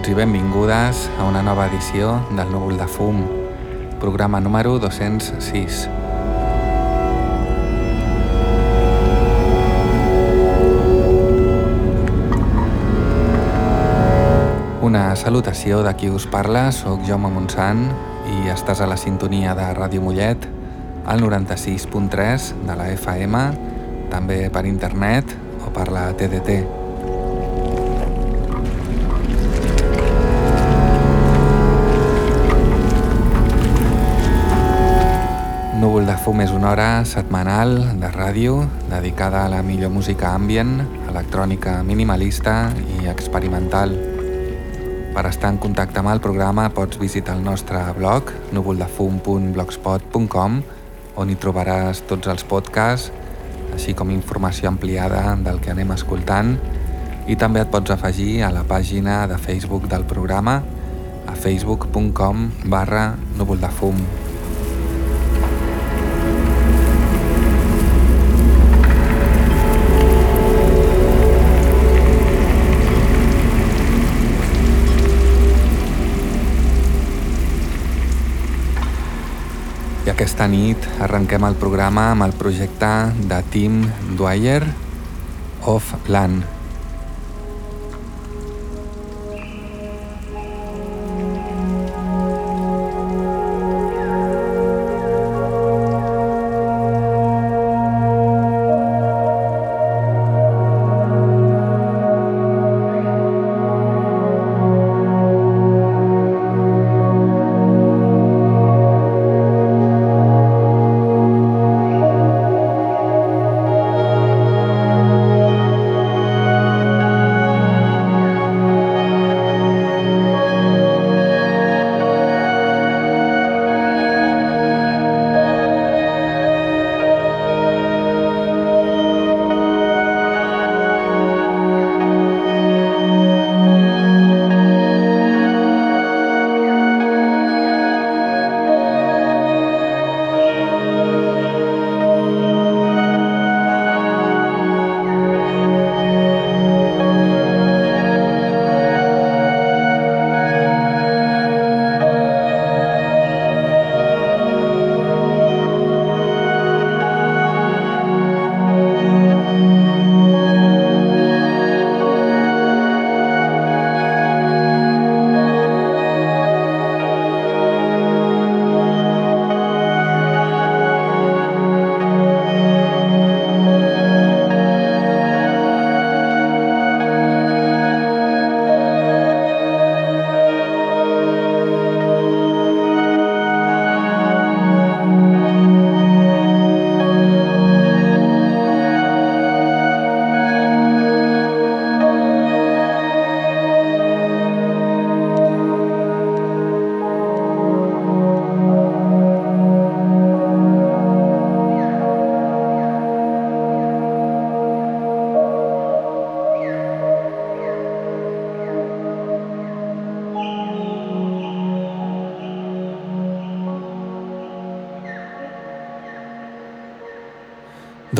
benvinguts i benvingudes a una nova edició del Núvol de Fum, programa número 206. Una salutació de qui us parla, sóc Jaume Montsant i estàs a la sintonia de Ràdio Mollet, al 96.3 de la FM, també per internet o per la TDT. Núvol de fum és una hora setmanal de ràdio dedicada a la millor música ambient, electrònica minimalista i experimental. Per estar en contacte amb el programa pots visitar el nostre blog núvoldefum.blogspot.com on hi trobaràs tots els podcasts, així com informació ampliada del que anem escoltant i també et pots afegir a la pàgina de Facebook del programa a facebook.com barra núvoldefum.com aquesta nit arrenquem el programa amb el projecte de Tim Dwyer of Land.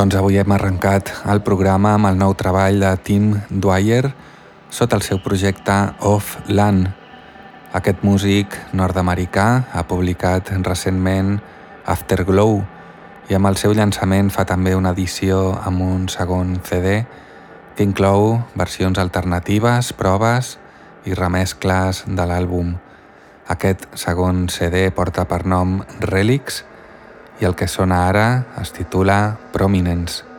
Doncs avui hem arrencat el programa amb el nou treball de Tim Dwyer sota el seu projecte Off Land. Aquest músic nord-americà ha publicat recentment Afterglow i amb el seu llançament fa també una edició amb un segon CD que inclou versions alternatives, proves i remescles de l'àlbum. Aquest segon CD porta per nom Relics i el que sona ara es titula Prominence.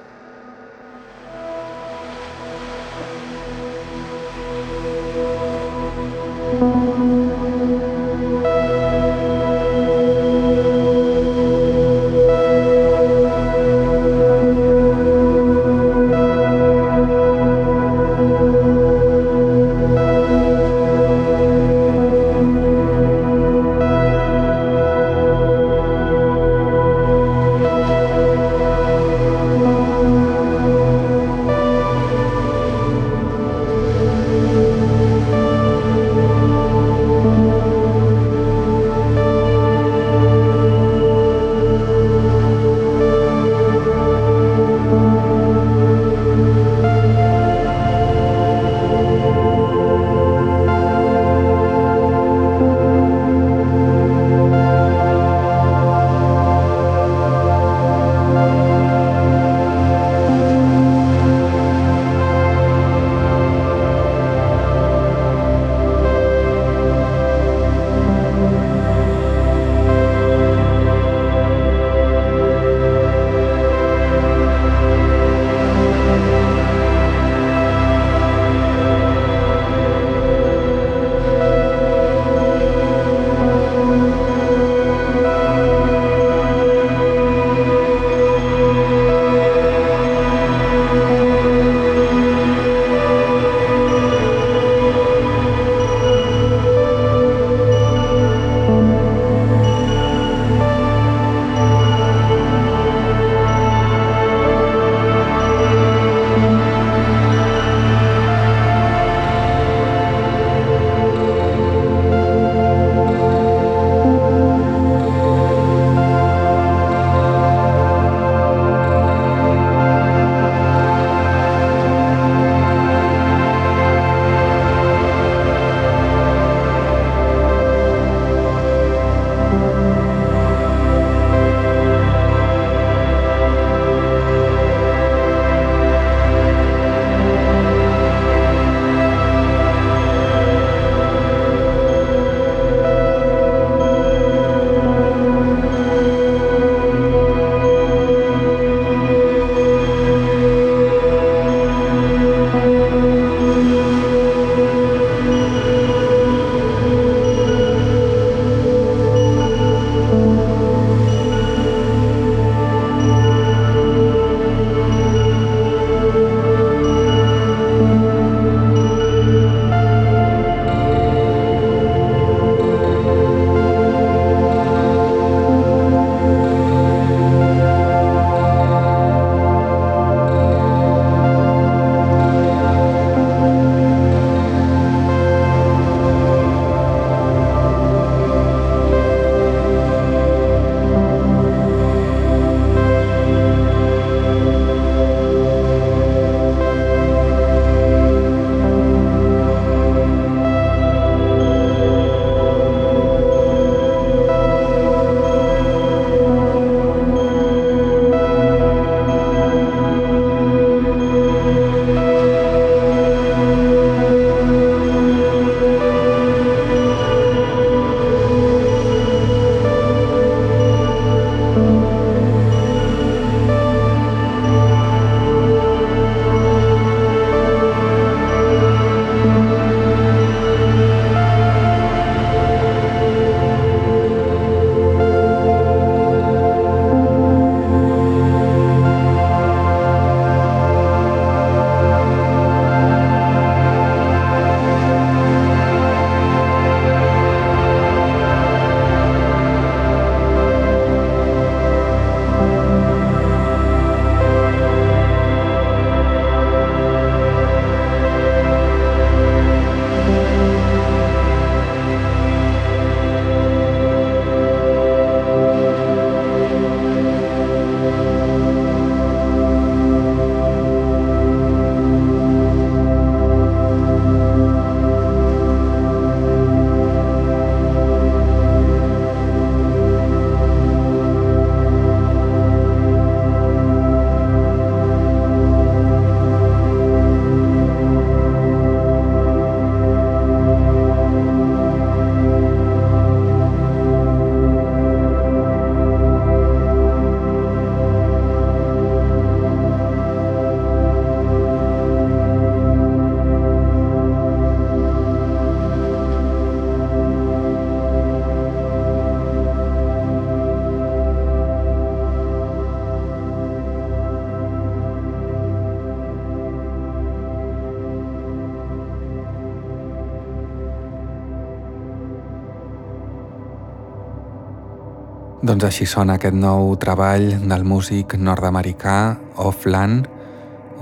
Doncs així sona aquest nou treball del músic nord-americà Offland,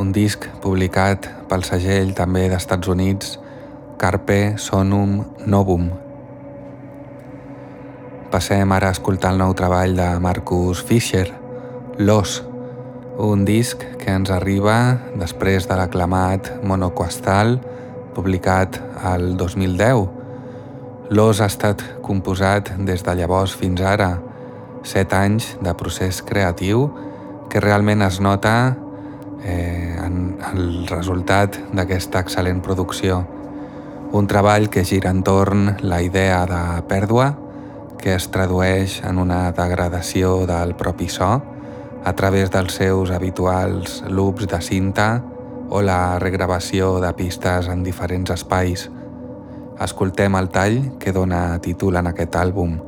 un disc publicat pel segell també d'Estats Units Carpe Sonum Novum. Passem ara a escoltar el nou treball de Marcus Fischer, Los, un disc que ens arriba després de l'aclamat Monoquastal, publicat al 2010. L'os ha estat composat des de llavors fins ara, set anys de procés creatiu que realment es nota eh, en el resultat d'aquesta excel·lent producció. Un treball que gira entorn la idea de pèrdua que es tradueix en una degradació del propi so a través dels seus habituals loops de cinta o la regravació de pistes en diferents espais. Escoltem el tall que dona títol en aquest àlbum,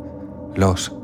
L'os.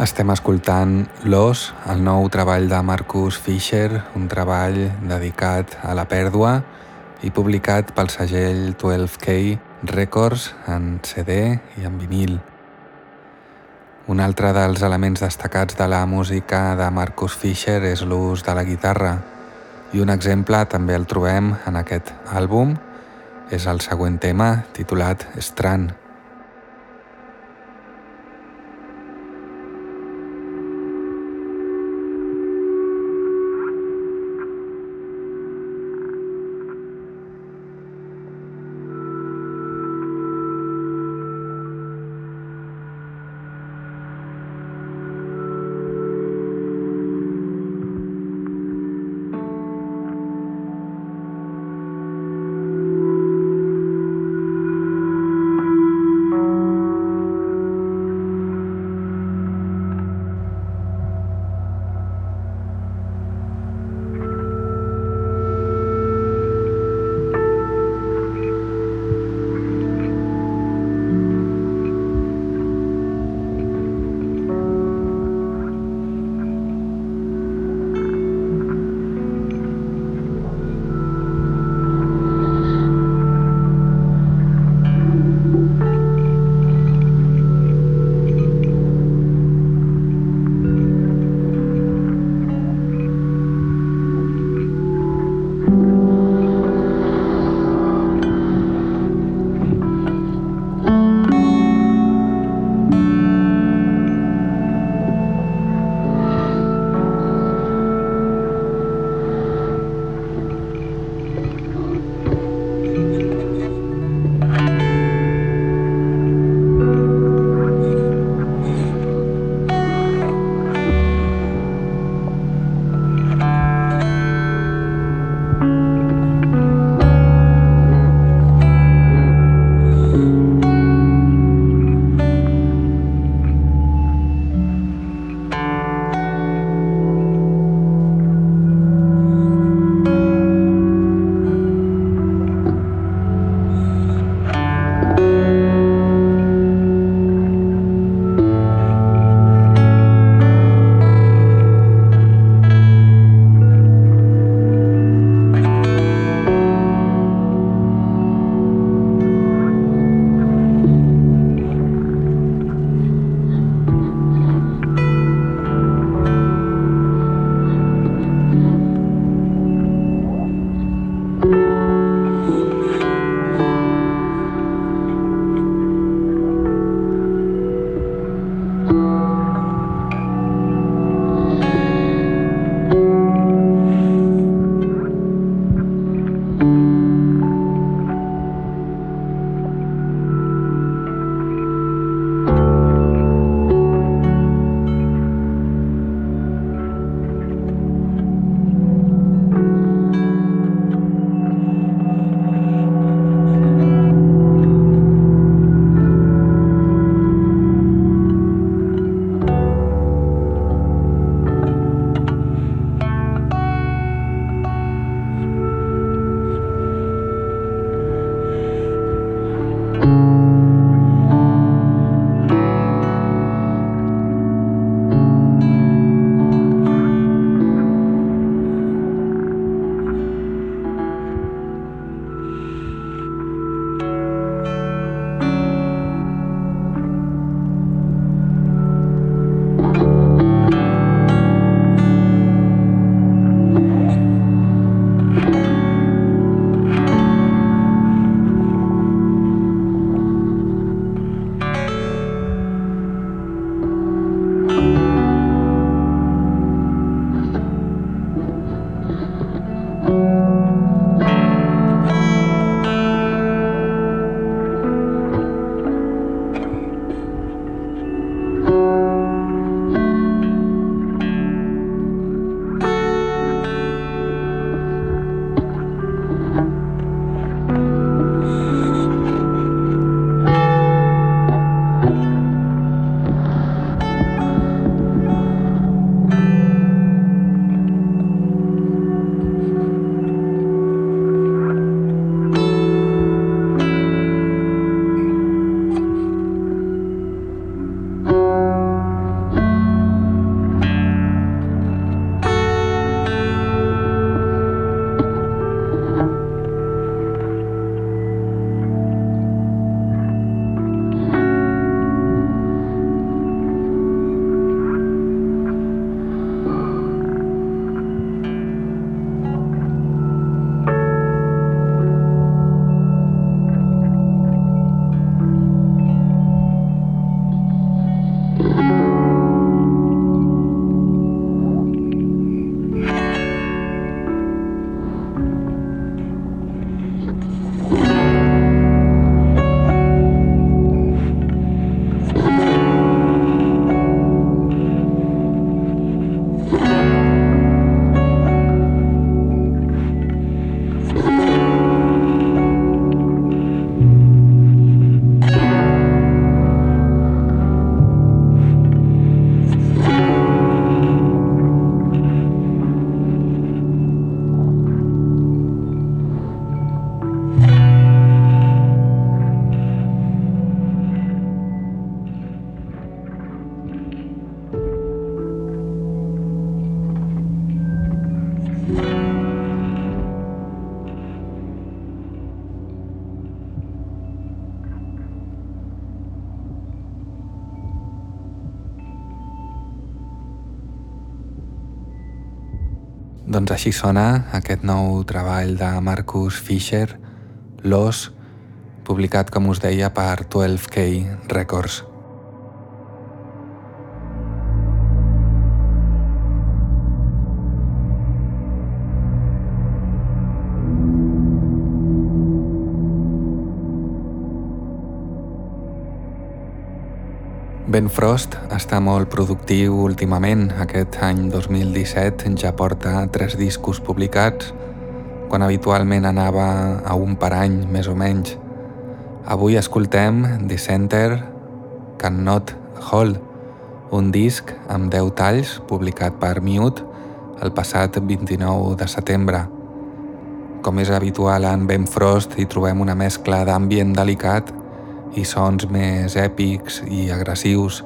Estem escoltant L'Os, el nou treball de Marcus Fisher, un treball dedicat a la pèrdua i publicat pel segell 12K Records en CD i en vinil. Un altre dels elements destacats de la música de Marcus Fisher és l'ús de la guitarra i un exemple també el trobem en aquest àlbum, és el següent tema titulat Strand. Així sona aquest nou treball de Marcus Fisher, Los, publicat, com us deia, per 12K Records. Ben Frost està molt productiu últimament. Aquest any 2017 ja porta tres discos publicats, quan habitualment anava a un per any, més o menys. Avui escoltem The Center Cannot Hold, un disc amb 10 talls publicat per Mute el passat 29 de setembre. Com és habitual en Ben Frost hi trobem una mescla d'ambient delicat i sons més èpics i agressius,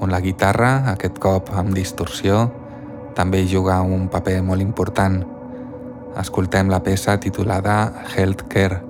on la guitarra, aquest cop amb distorsió, també juga un paper molt important. Escoltem la peça titulada Healthcare.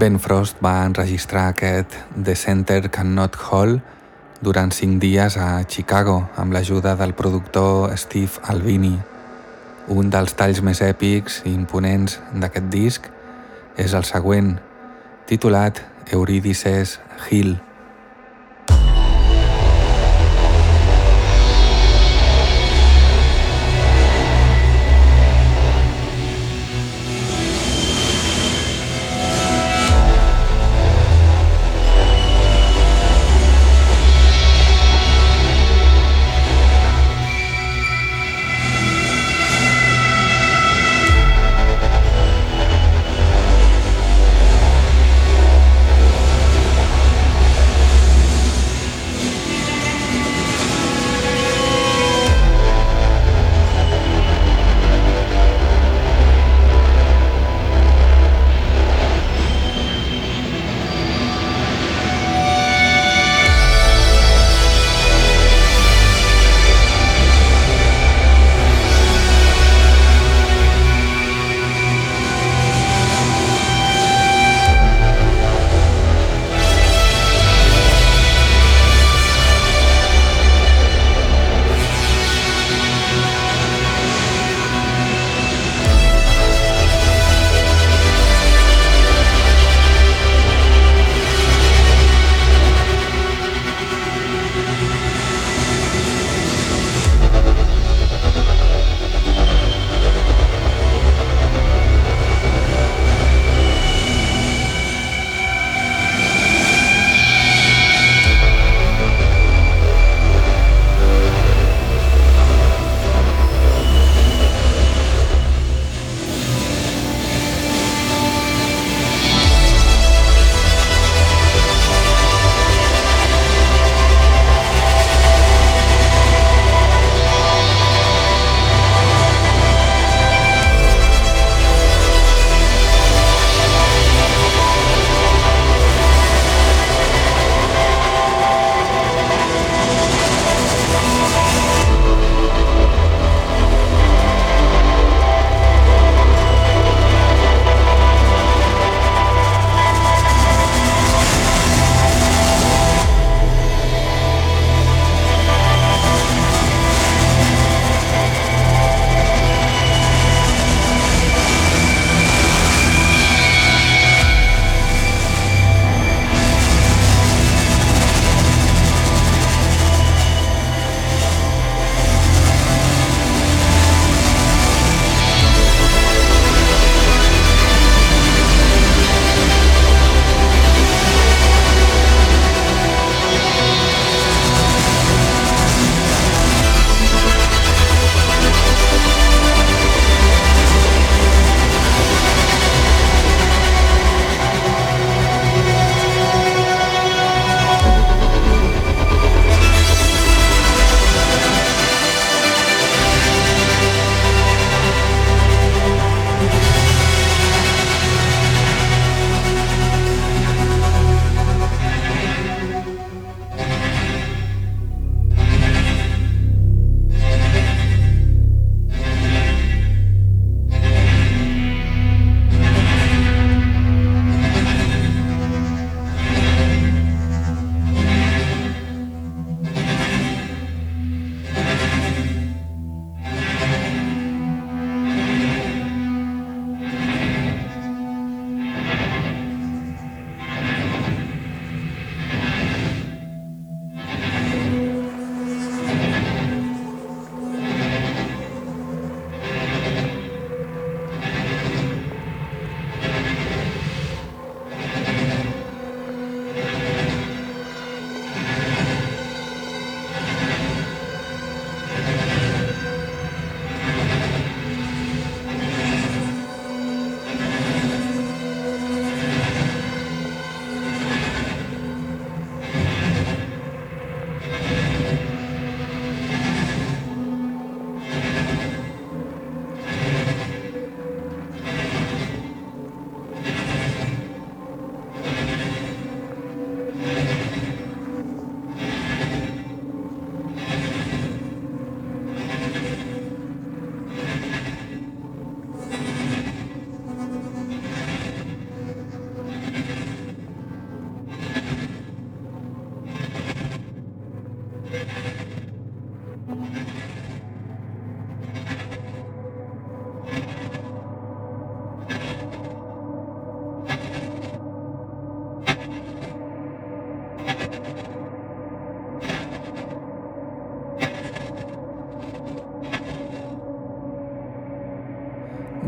Ben Frost va enregistrar aquest The Center Cannot Hall durant cinc dies a Chicago amb l'ajuda del productor Steve Albini. Un dels talls més èpics i imponents d'aquest disc és el següent, titulat Eurydice's Hill.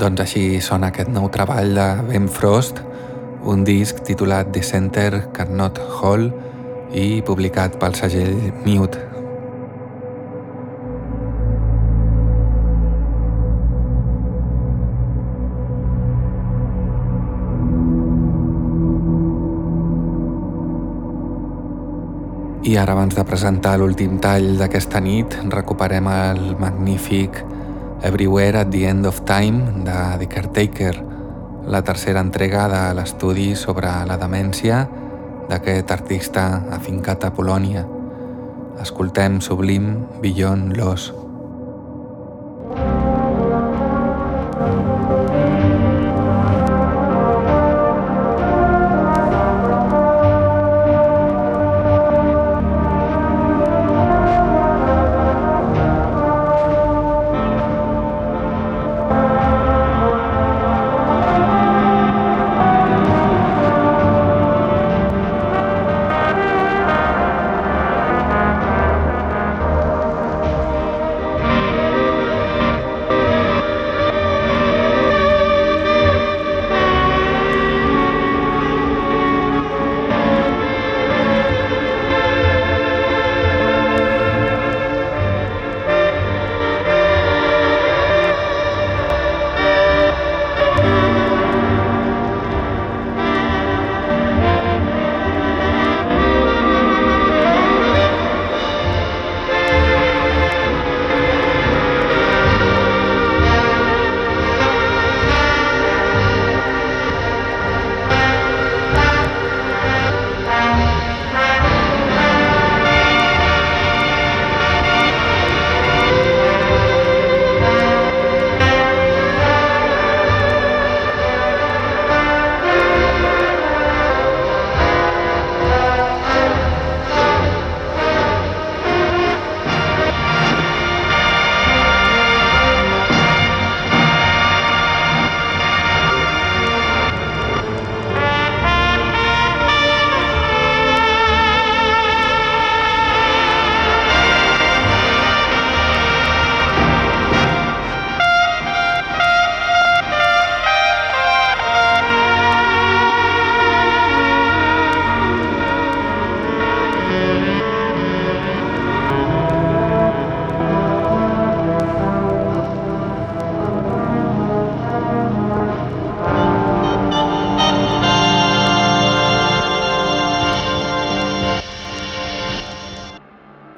Doncs així sona aquest nou treball de Ben Frost, un disc titulat The Center Carnot Hall i publicat pel segell Mute. I ara abans de presentar l'últim tall d'aquesta nit recuperem el magnífic Everywhere at the End of Time de The Caretaker, la tercera entrega de l'estudi sobre la demència d'aquest artista afincat a Polònia. Escoltem Sublim Beyond Loss.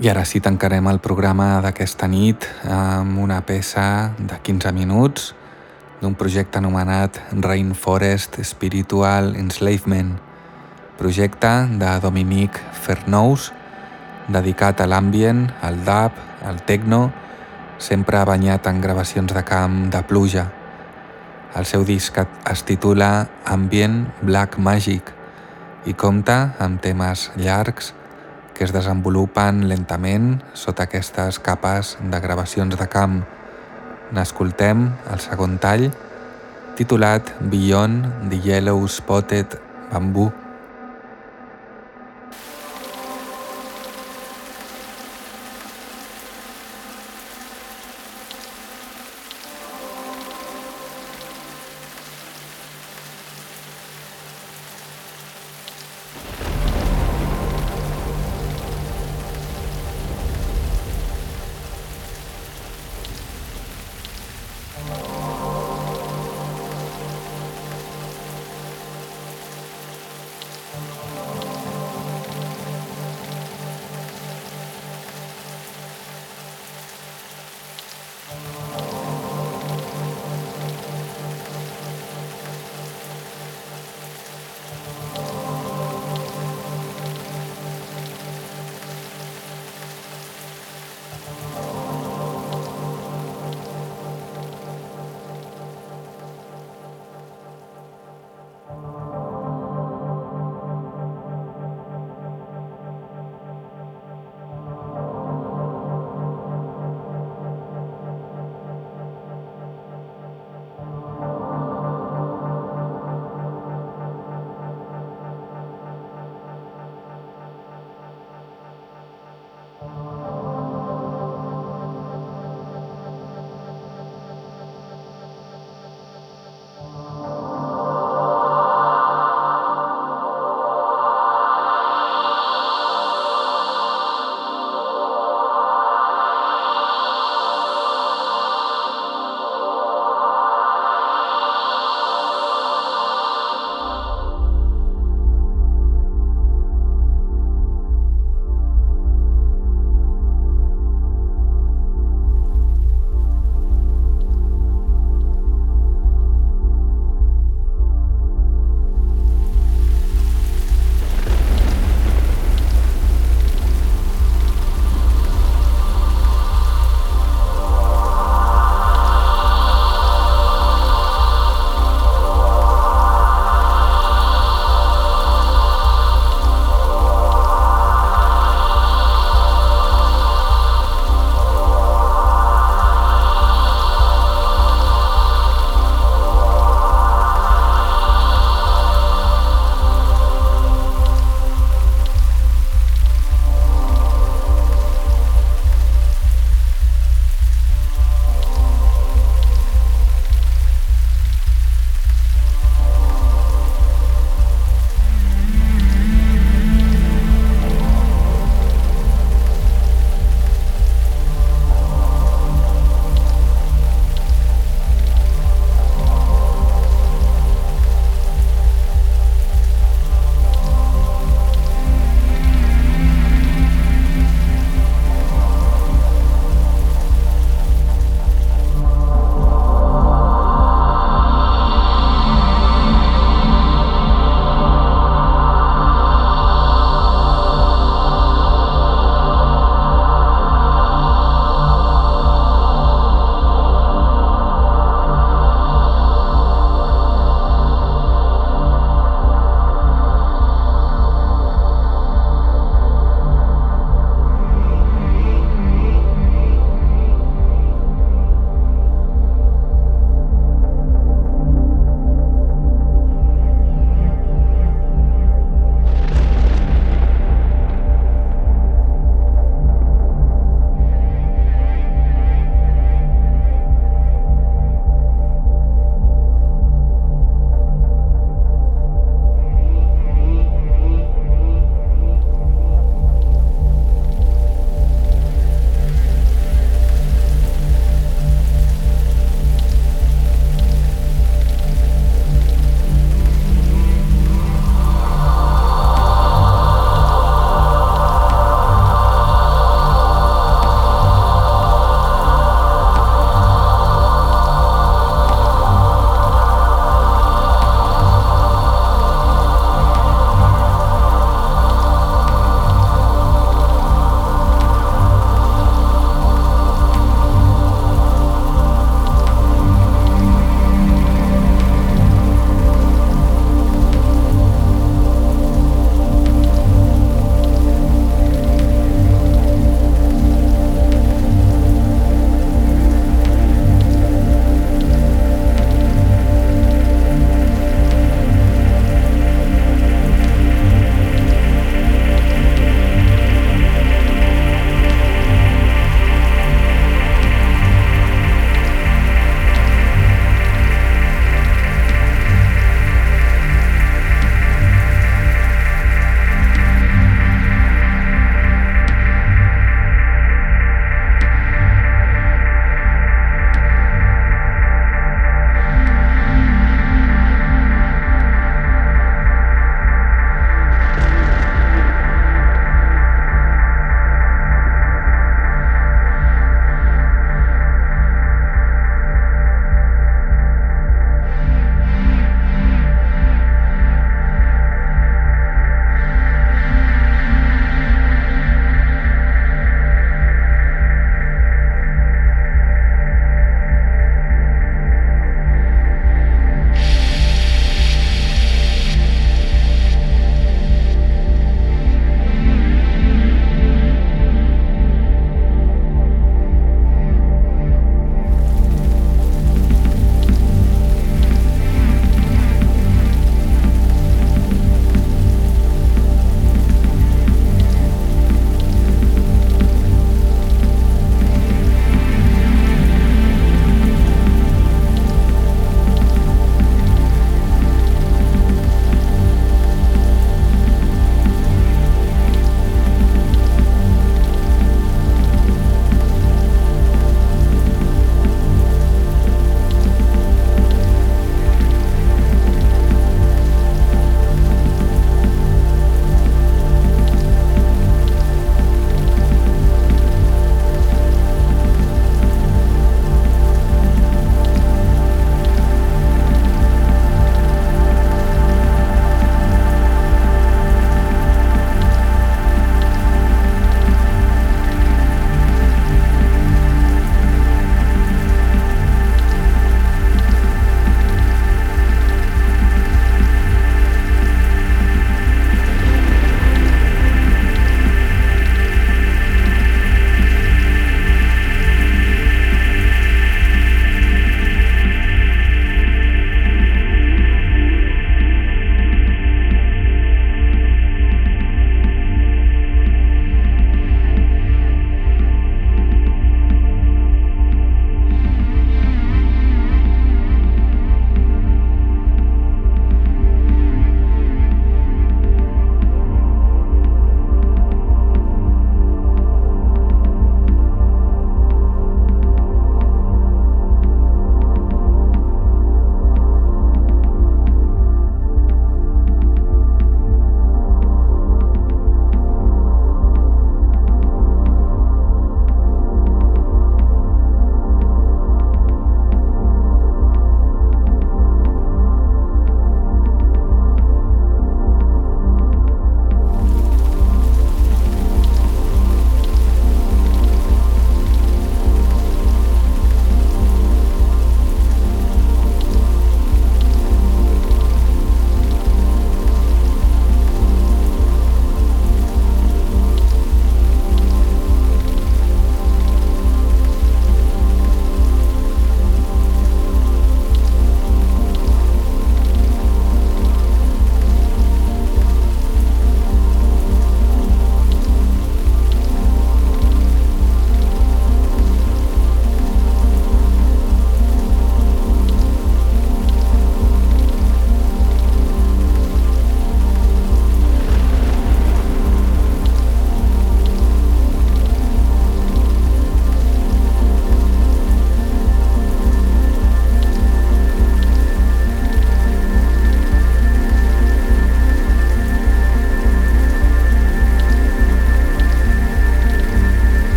I ara sí tancarem el programa d'aquesta nit amb una peça de 15 minuts d'un projecte anomenat Rainforest Spiritual Enslavement, projecte de Dominique Fernous, dedicat a l'ambient, al dub, al techno, sempre banyat en gravacions de camp de pluja. El seu disc es titula Ambient Black Magic i compta amb temes llargs, que es desenvolupen lentament sota aquestes capes de gravacions de camp. N'escoltem el segon tall, titulat Beyond the Yellow Spotted Bamboo.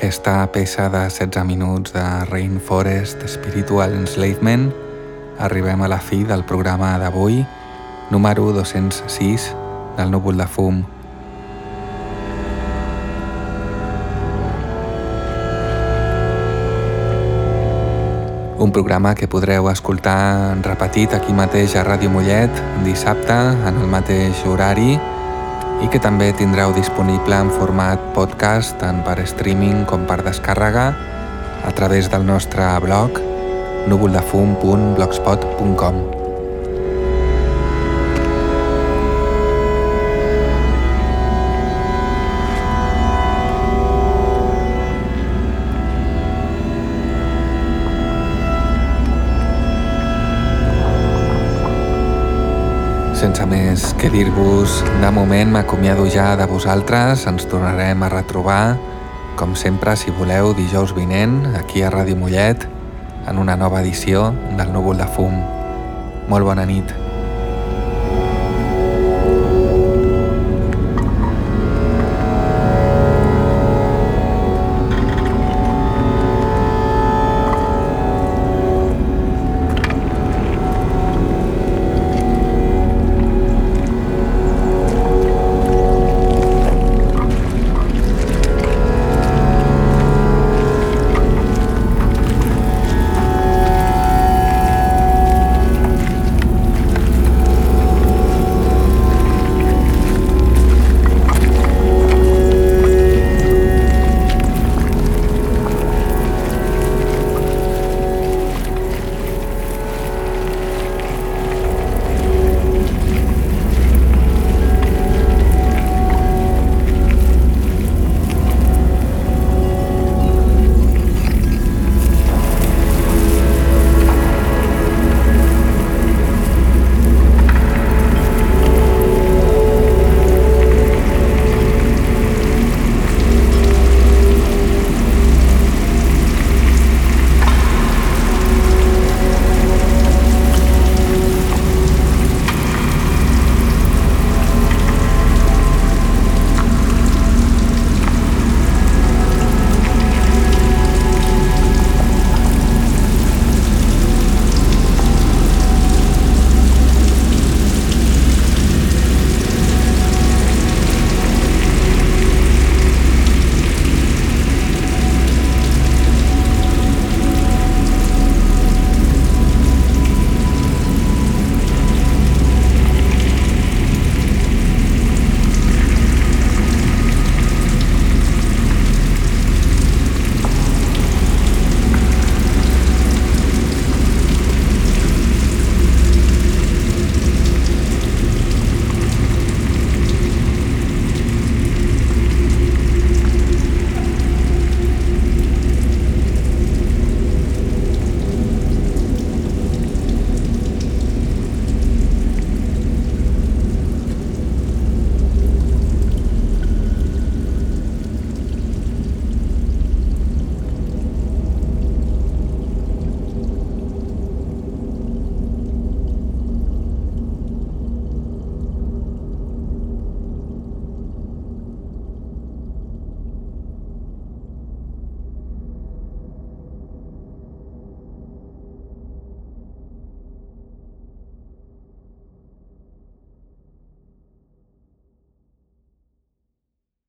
Aquesta peça de 16 minuts de Rainforest Spiritual Enslavement arribem a la fi del programa d'avui, número 206 del núvol de fum. Un programa que podreu escoltar repetit aquí mateix a Ràdio Mollet dissabte en el mateix horari i que també tindreu disponible en format podcast tant per streaming com per descàrrega a través del nostre blog núvoldefum.blogspot.com. Sense més que dir-vos, de moment m'acomiado ja de vosaltres, ens tornarem a retrobar, com sempre, si voleu, dijous vinent, aquí a Ràdio Mollet, en una nova edició del Núvol de Fum. Molt bona nit.